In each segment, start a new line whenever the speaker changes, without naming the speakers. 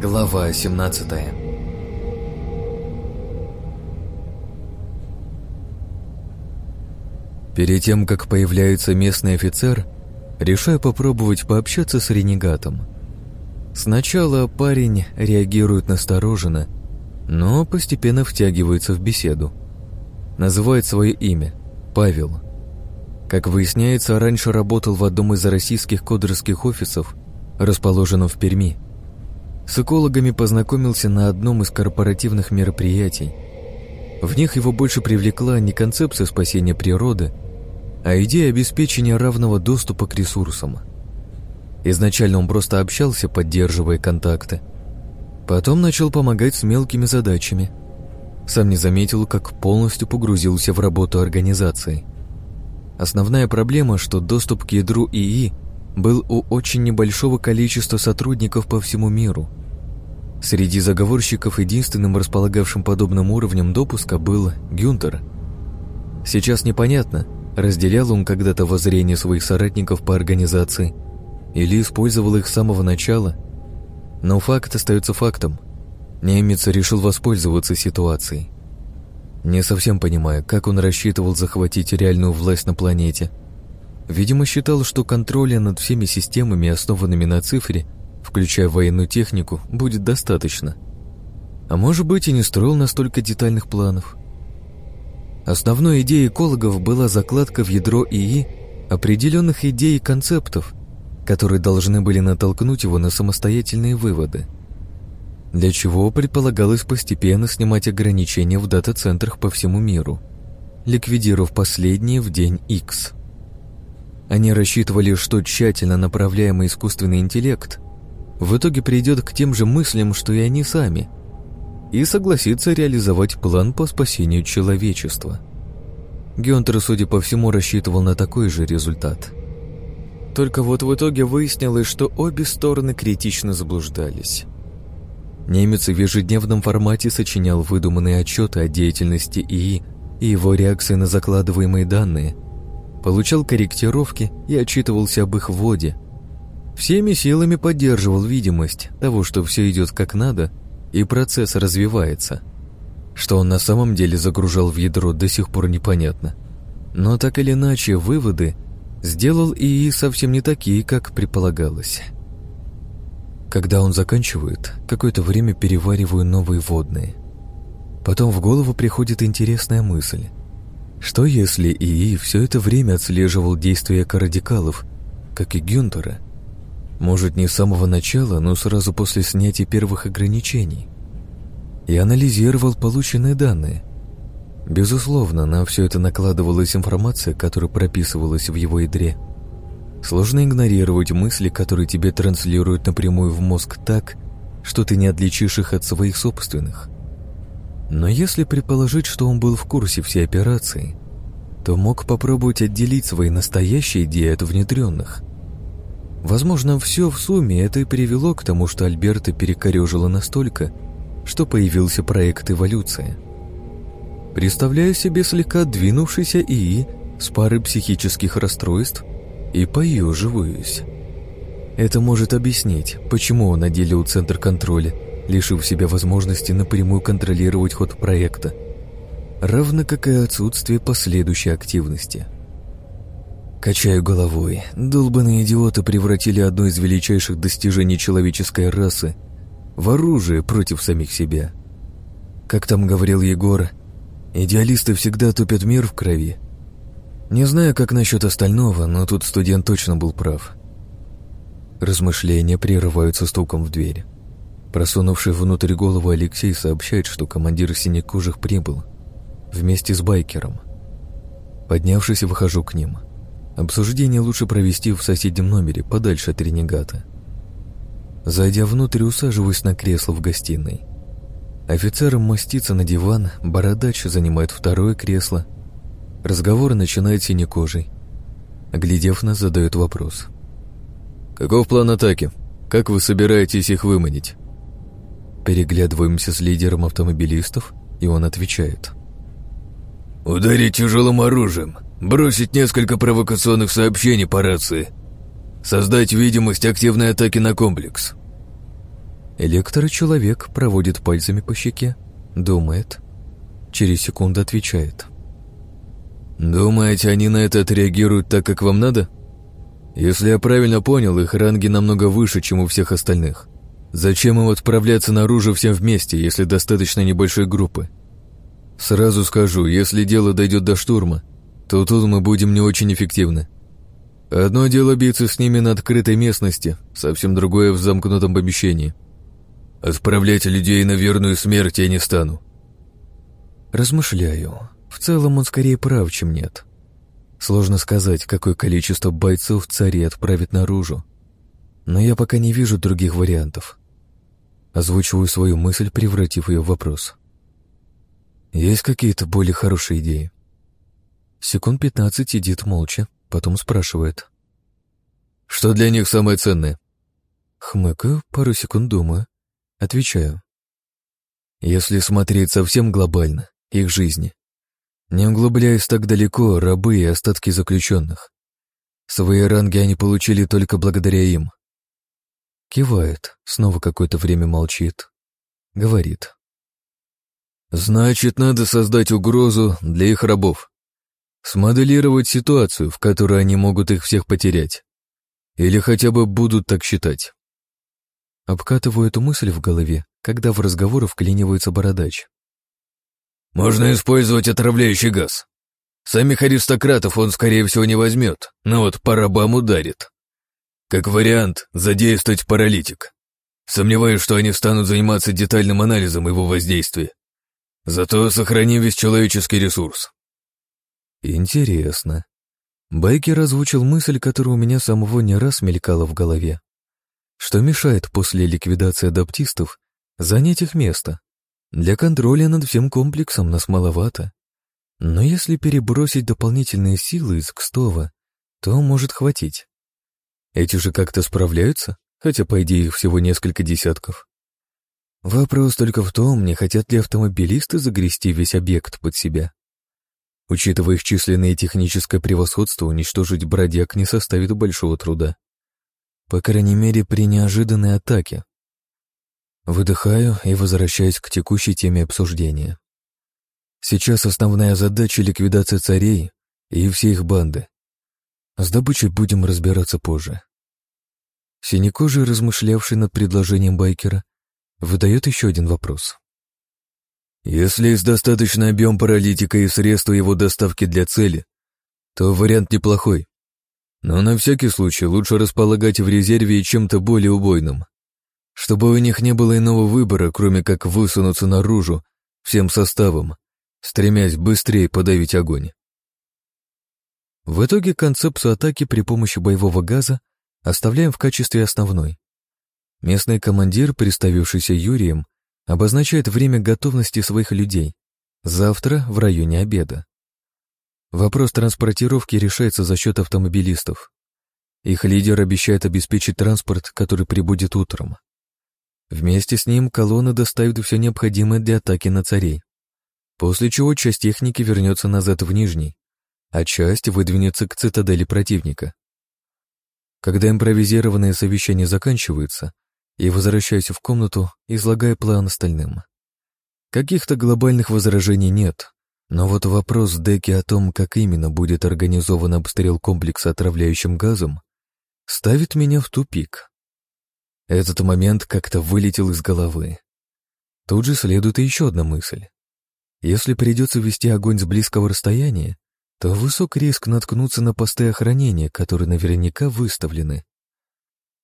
Глава 17 Перед тем, как появляется местный офицер, решаю попробовать пообщаться с ренегатом. Сначала парень реагирует настороженно, но постепенно втягивается в беседу. Называет свое имя – Павел. Как выясняется, раньше работал в одном из российских кодерских офисов, расположенном в Перми. С экологами познакомился на одном из корпоративных мероприятий. В них его больше привлекла не концепция спасения природы – а идея обеспечения равного доступа к ресурсам. Изначально он просто общался, поддерживая контакты. Потом начал помогать с мелкими задачами. Сам не заметил, как полностью погрузился в работу организации. Основная проблема, что доступ к ядру ИИ был у очень небольшого количества сотрудников по всему миру. Среди заговорщиков единственным располагавшим подобным уровнем допуска был Гюнтер. Сейчас непонятно, Разделял он когда-то воззрение своих соратников по организации или использовал их с самого начала? Но факт остается фактом. Немец решил воспользоваться ситуацией. Не совсем понимая, как он рассчитывал захватить реальную власть на планете. Видимо, считал, что контроля над всеми системами, основанными на цифре, включая военную технику, будет достаточно. А может быть и не строил настолько детальных планов. Основной идеей экологов была закладка в ядро ИИ определенных идей и концептов, которые должны были натолкнуть его на самостоятельные выводы. Для чего предполагалось постепенно снимать ограничения в дата-центрах по всему миру, ликвидировав последние в день X. Они рассчитывали, что тщательно направляемый искусственный интеллект в итоге придет к тем же мыслям, что и они сами – и согласится реализовать план по спасению человечества. Гюнтер, судя по всему, рассчитывал на такой же результат. Только вот в итоге выяснилось, что обе стороны критично заблуждались. Немец в ежедневном формате сочинял выдуманные отчеты о деятельности ИИ и его реакции на закладываемые данные, получал корректировки и отчитывался об их вводе. Всеми силами поддерживал видимость того, что все идет как надо – и процесс развивается. Что он на самом деле загружал в ядро, до сих пор непонятно. Но так или иначе, выводы сделал ИИ совсем не такие, как предполагалось. Когда он заканчивает, какое-то время перевариваю новые водные. Потом в голову приходит интересная мысль. Что если ИИ все это время отслеживал действия экорадикалов, как и Гюнтера, может, не с самого начала, но сразу после снятия первых ограничений. И анализировал полученные данные. Безусловно, на все это накладывалась информация, которая прописывалась в его ядре. Сложно игнорировать мысли, которые тебе транслируют напрямую в мозг так, что ты не отличишь их от своих собственных. Но если предположить, что он был в курсе всей операции, то мог попробовать отделить свои настоящие идеи от внедренных. Возможно, все в сумме это и привело к тому, что Альберта перекорежило настолько, что появился проект «Эволюция». Представляю себе слегка двинувшийся ИИ с парой психических расстройств и поеживаюсь. Это может объяснить, почему он отделил центр контроля, лишив себя возможности напрямую контролировать ход проекта, равно как и отсутствие последующей активности – Качаю головой. Долбаные идиоты превратили одно из величайших достижений человеческой расы в оружие против самих себя. Как там говорил Егор, идеалисты всегда тупят мир в крови. Не знаю, как насчет остального, но тут студент точно был прав. Размышления прерываются стуком в дверь. Просунувший внутрь голову Алексей сообщает, что командир синекожих прибыл вместе с байкером. Поднявшись, выхожу к ним – Обсуждение лучше провести в соседнем номере, подальше от ренегата. Зайдя внутрь, усаживаюсь на кресло в гостиной. Офицер мастится на диван, бородач занимает второе кресло. Разговор начинает синекожий. Оглядев нас, задает вопрос. «Каков план атаки? Как вы собираетесь их выманить?» Переглядываемся с лидером автомобилистов, и он отвечает. «Ударить тяжелым оружием, Бросить несколько провокационных сообщений по рации. Создать видимость активной атаки на комплекс. Электрочеловек проводит пальцами по щеке, думает. Через секунду отвечает. «Думаете, они на это отреагируют так, как вам надо? Если я правильно понял, их ранги намного выше, чем у всех остальных. Зачем им отправляться наружу всем вместе, если достаточно небольшой группы? Сразу скажу, если дело дойдет до штурма, то тут мы будем не очень эффективны. Одно дело биться с ними на открытой местности, совсем другое в замкнутом помещении. Отправлять людей на верную смерть я не стану. Размышляю. В целом он скорее прав, чем нет. Сложно сказать, какое количество бойцов цари отправит наружу. Но я пока не вижу других вариантов. Озвучиваю свою мысль, превратив ее в вопрос. Есть какие-то более хорошие идеи? Секунд пятнадцать сидит молча, потом спрашивает. Что для них самое ценное? Хмыкаю, пару секунд думаю. Отвечаю. Если смотреть совсем глобально, их жизни. Не углубляясь так далеко, рабы и остатки заключенных. Свои ранги они получили только благодаря им. Кивает, снова какое-то время молчит. Говорит. «Значит, надо создать угрозу для их рабов. Смоделировать ситуацию, в которой они могут их всех потерять. Или хотя бы будут так считать». Обкатываю эту мысль в голове, когда в разговоры вклинивается бородач. «Можно использовать отравляющий газ. Самих аристократов он, скорее всего, не возьмет, но вот по рабам ударит. Как вариант, задействовать паралитик. Сомневаюсь, что они станут заниматься детальным анализом его воздействия. Зато сохраним весь человеческий ресурс. Интересно. Байкер озвучил мысль, которая у меня самого не раз мелькала в голове. Что мешает после ликвидации адаптистов занять их место? Для контроля над всем комплексом нас маловато. Но если перебросить дополнительные силы из Кстова, то может хватить. Эти же как-то справляются, хотя, по идее, их всего несколько десятков. Вопрос только в том, не хотят ли автомобилисты загрести весь объект под себя. Учитывая их численное и техническое превосходство, уничтожить бродяг не составит большого труда. По крайней мере, при неожиданной атаке. Выдыхаю и возвращаюсь к текущей теме обсуждения. Сейчас основная задача — ликвидация царей и всей их банды. С добычей будем разбираться позже. Синекожий, размышлявший над предложением байкера, выдает еще один вопрос. Если есть достаточный объем паралитика и средства его доставки для цели, то вариант неплохой. Но на всякий случай лучше располагать в резерве чем-то более убойным, чтобы у них не было иного выбора, кроме как высунуться наружу всем составом, стремясь быстрее подавить огонь. В итоге концепцию атаки при помощи боевого газа оставляем в качестве основной. Местный командир, представившийся Юрием, обозначает время готовности своих людей. Завтра в районе обеда. Вопрос транспортировки решается за счет автомобилистов. Их лидер обещает обеспечить транспорт, который прибудет утром. Вместе с ним колонна доставит все необходимое для атаки на царей. После чего часть техники вернется назад в Нижний, а часть выдвинется к цитадели противника. Когда импровизированные совещания заканчиваются, я возвращаюсь в комнату, излагая план остальным. Каких-то глобальных возражений нет, но вот вопрос Деки о том, как именно будет организован обстрел комплекса отравляющим газом, ставит меня в тупик. Этот момент как-то вылетел из головы. Тут же следует еще одна мысль. Если придется вести огонь с близкого расстояния, то высок риск наткнуться на посты охранения, которые наверняка выставлены.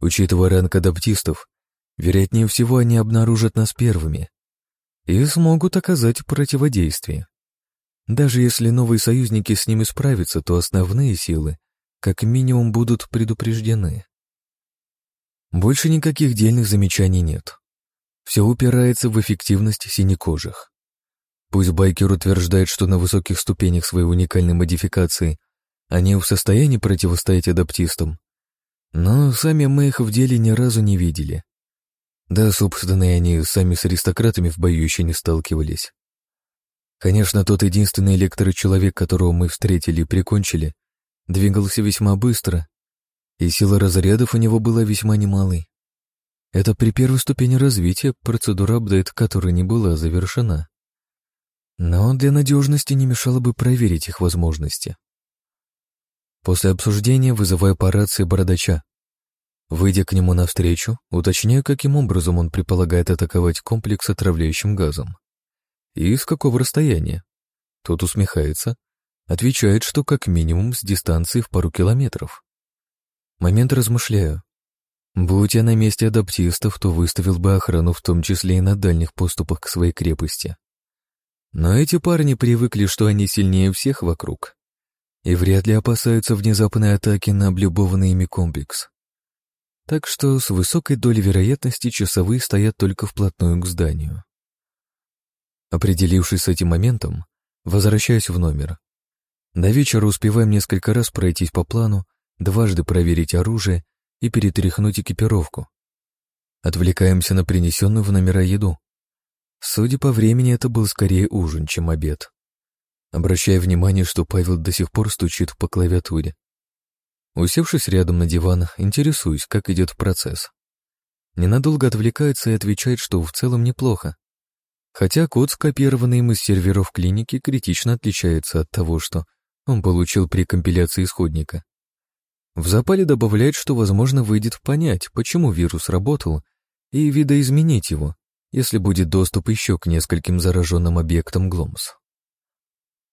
Учитывая ранг адаптистов, вероятнее всего они обнаружат нас первыми и смогут оказать противодействие. Даже если новые союзники с ними справятся, то основные силы как минимум будут предупреждены. Больше никаких дельных замечаний нет. Все упирается в эффективность синекожих. Пусть байкер утверждает, что на высоких ступенях своей уникальной модификации они в состоянии противостоять адаптистам, но сами мы их в деле ни разу не видели. Да, собственно, и они сами с аристократами в бою еще не сталкивались. Конечно, тот единственный электрочеловек, которого мы встретили и прикончили, двигался весьма быстро, и сила разрядов у него была весьма немалой. Это при первой ступени развития процедура апдейт, которая не была завершена. Но для надежности не мешало бы проверить их возможности. После обсуждения вызываю по рации бородача. Выйдя к нему навстречу, уточняю, каким образом он предполагает атаковать комплекс отравляющим газом. И с какого расстояния. Тот усмехается, отвечает, что как минимум с дистанции в пару километров. Момент размышляю. Будь я на месте адаптистов, то выставил бы охрану в том числе и на дальних поступах к своей крепости. Но эти парни привыкли, что они сильнее всех вокруг, и вряд ли опасаются внезапной атаки на облюбованный ими комплекс. Так что с высокой долей вероятности часовые стоят только вплотную к зданию. Определившись с этим моментом, возвращаюсь в номер. До вечера успеваем несколько раз пройтись по плану, дважды проверить оружие и перетряхнуть экипировку. Отвлекаемся на принесенную в номера еду. Судя по времени, это был скорее ужин, чем обед. Обращая внимание, что Павел до сих пор стучит по клавиатуре. Усевшись рядом на диван, интересуюсь, как идет процесс. Ненадолго отвлекается и отвечает, что в целом неплохо. Хотя код, скопированный им из серверов клиники, критично отличается от того, что он получил при компиляции исходника. В запале добавляет, что, возможно, выйдет понять, почему вирус работал, и видоизменить его, если будет доступ еще к нескольким зараженным объектам Гломс.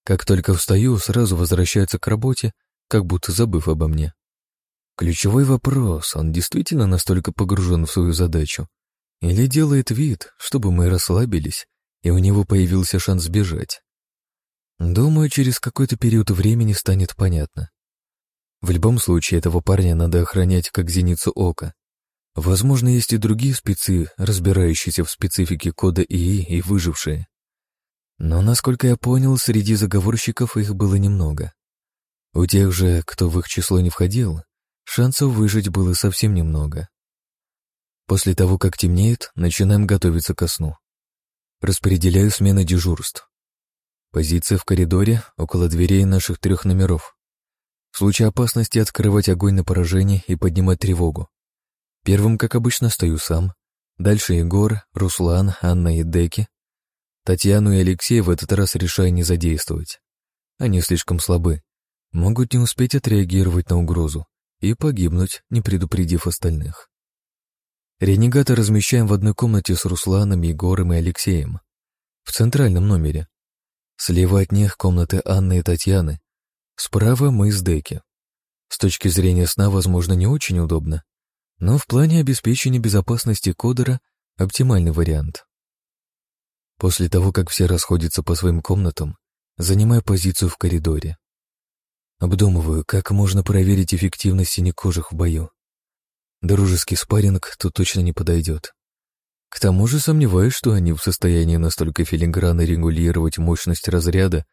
Как только встаю, сразу возвращается к работе, как будто забыв обо мне. Ключевой вопрос, он действительно настолько погружен в свою задачу? Или делает вид, чтобы мы расслабились, и у него появился шанс сбежать? Думаю, через какой-то период времени станет понятно. В любом случае, этого парня надо охранять как зеницу ока. Возможно, есть и другие спецы, разбирающиеся в специфике кода ИИ и выжившие. Но, насколько я понял, среди заговорщиков их было немного. У тех же, кто в их число не входил, шансов выжить было совсем немного. После того, как темнеет, начинаем готовиться ко сну. Распределяю смены дежурств. Позиция в коридоре около дверей наших трех номеров. В случае опасности открывать огонь на поражение и поднимать тревогу. Первым, как обычно, стою сам. Дальше Егор, Руслан, Анна и Деки. Татьяну и Алексея в этот раз решаю не задействовать. Они слишком слабы, могут не успеть отреагировать на угрозу и погибнуть, не предупредив остальных. Ренегата размещаем в одной комнате с Русланом, Егором и Алексеем. В центральном номере. Слева от них комнаты Анны и Татьяны, Справа мы с деки. С точки зрения сна, возможно, не очень удобно, но в плане обеспечения безопасности кодера оптимальный вариант. После того, как все расходятся по своим комнатам, занимаю позицию в коридоре. Обдумываю, как можно проверить эффективность синекожих в бою. Дружеский спарринг тут точно не подойдет. К тому же сомневаюсь, что они в состоянии настолько филигранно регулировать мощность разряда,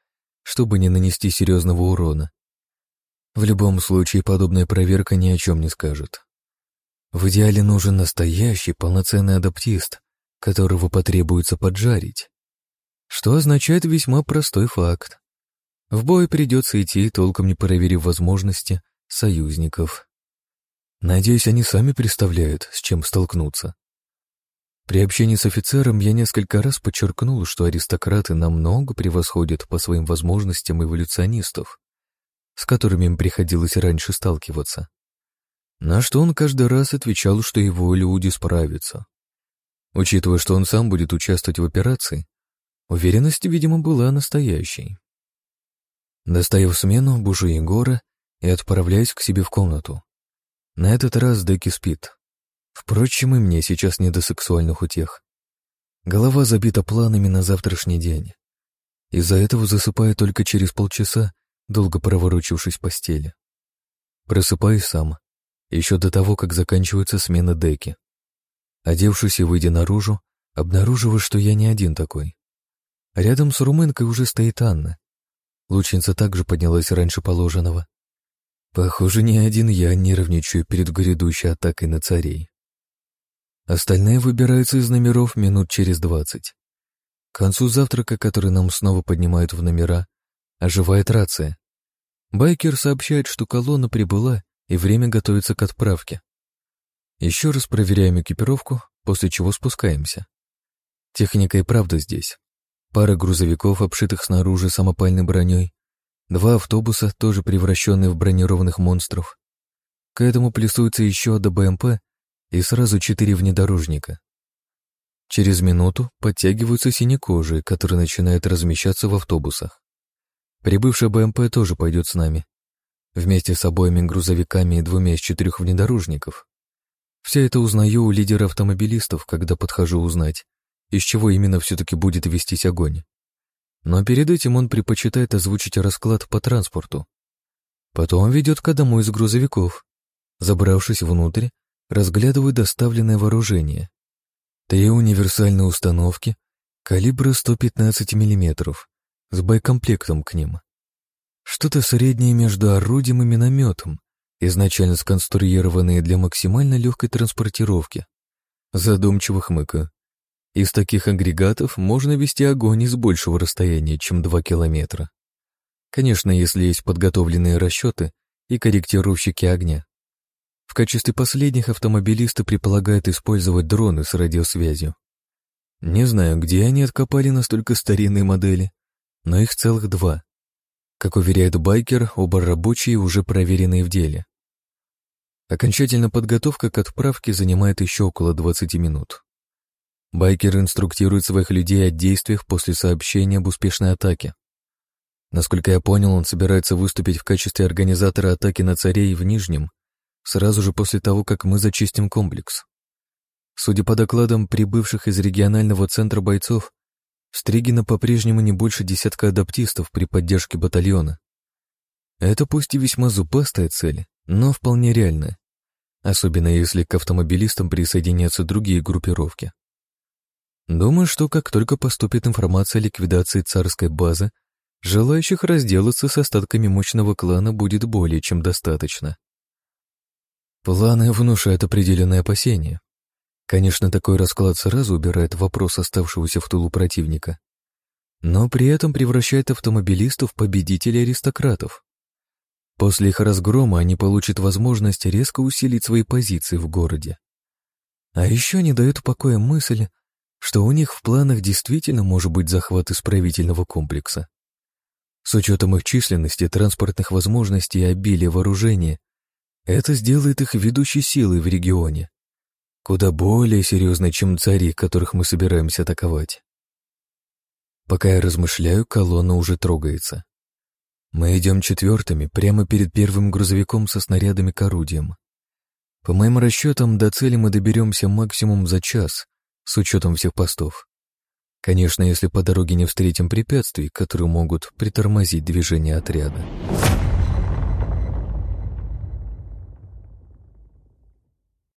чтобы не нанести серьезного урона. В любом случае, подобная проверка ни о чем не скажет. В идеале нужен настоящий, полноценный адаптист, которого потребуется поджарить. Что означает весьма простой факт. В бой придется идти, толком не проверив возможности союзников. Надеюсь, они сами представляют, с чем столкнуться. При общении с офицером я несколько раз подчеркнул, что аристократы намного превосходят по своим возможностям эволюционистов, с которыми им приходилось раньше сталкиваться. На что он каждый раз отвечал, что его люди справятся. Учитывая, что он сам будет участвовать в операции, уверенность, видимо, была настоящей. Доставив смену, бужу Егора и отправляюсь к себе в комнату. На этот раз Деки спит. Впрочем, и мне сейчас не до сексуальных утех. Голова забита планами на завтрашний день. Из-за этого засыпаю только через полчаса, долго проворочившись в постели. Просыпаюсь сам, еще до того, как заканчивается смена деки. Одевшись и выйдя наружу, обнаруживаю, что я не один такой. Рядом с румынкой уже стоит Анна. Лучница также поднялась раньше положенного. Похоже, ни один я нервничаю перед грядущей атакой на царей. Остальные выбираются из номеров минут через двадцать. К концу завтрака, который нам снова поднимают в номера, оживает рация. Байкер сообщает, что колонна прибыла и время готовится к отправке. Еще раз проверяем экипировку, после чего спускаемся. Техника и правда здесь. Пара грузовиков, обшитых снаружи самопальной броней, два автобуса, тоже превращенные в бронированных монстров. К этому плюсуется еще одна БМП и сразу четыре внедорожника. Через минуту подтягиваются синекожие, которые начинают размещаться в автобусах. Прибывшая БМП тоже пойдет с нами. Вместе с обоими грузовиками и двумя из четырех внедорожников. Все это узнаю у лидера автомобилистов, когда подхожу узнать, из чего именно все-таки будет вестись огонь. Но перед этим он предпочитает озвучить расклад по транспорту. Потом ведет к одному из грузовиков. Забравшись внутрь, разглядываю доставленное вооружение. Три универсальные установки калибра 115 мм с боекомплектом к ним. Что-то среднее между орудием и минометом, изначально сконструированные для максимально легкой транспортировки. Задумчиво хмыкаю. Из таких агрегатов можно вести огонь из большего расстояния, чем 2 километра. Конечно, если есть подготовленные расчеты и корректировщики огня. В качестве последних автомобилисты предполагают использовать дроны с радиосвязью. Не знаю, где они откопали настолько старинные модели, но их целых два. Как уверяет байкер, оба рабочие уже проверенные в деле. Окончательно подготовка к отправке занимает еще около 20 минут. Байкер инструктирует своих людей о действиях после сообщения об успешной атаке. Насколько я понял, он собирается выступить в качестве организатора атаки на царей в Нижнем сразу же после того, как мы зачистим комплекс. Судя по докладам прибывших из регионального центра бойцов, в Стригино по-прежнему не больше десятка адаптистов при поддержке батальона. Это пусть и весьма зубастая цель, но вполне реальная, особенно если к автомобилистам присоединятся другие группировки. Думаю, что как только поступит информация о ликвидации царской базы, желающих разделаться с остатками мощного клана будет более чем достаточно. Планы внушают определенные опасения. Конечно, такой расклад сразу убирает вопрос оставшегося в тылу противника, но при этом превращает автомобилистов в победителей аристократов. После их разгрома они получат возможность резко усилить свои позиции в городе. А еще не дает покоя мысль, что у них в планах действительно может быть захват исправительного комплекса. С учетом их численности, транспортных возможностей и обилия вооружения, это сделает их ведущей силой в регионе. Куда более серьезной, чем цари, которых мы собираемся атаковать. Пока я размышляю, колонна уже трогается. Мы идем четвертыми, прямо перед первым грузовиком со снарядами к орудиям. По моим расчетам, до цели мы доберемся максимум за час, с учетом всех постов. Конечно, если по дороге не встретим препятствий, которые могут притормозить движение отряда.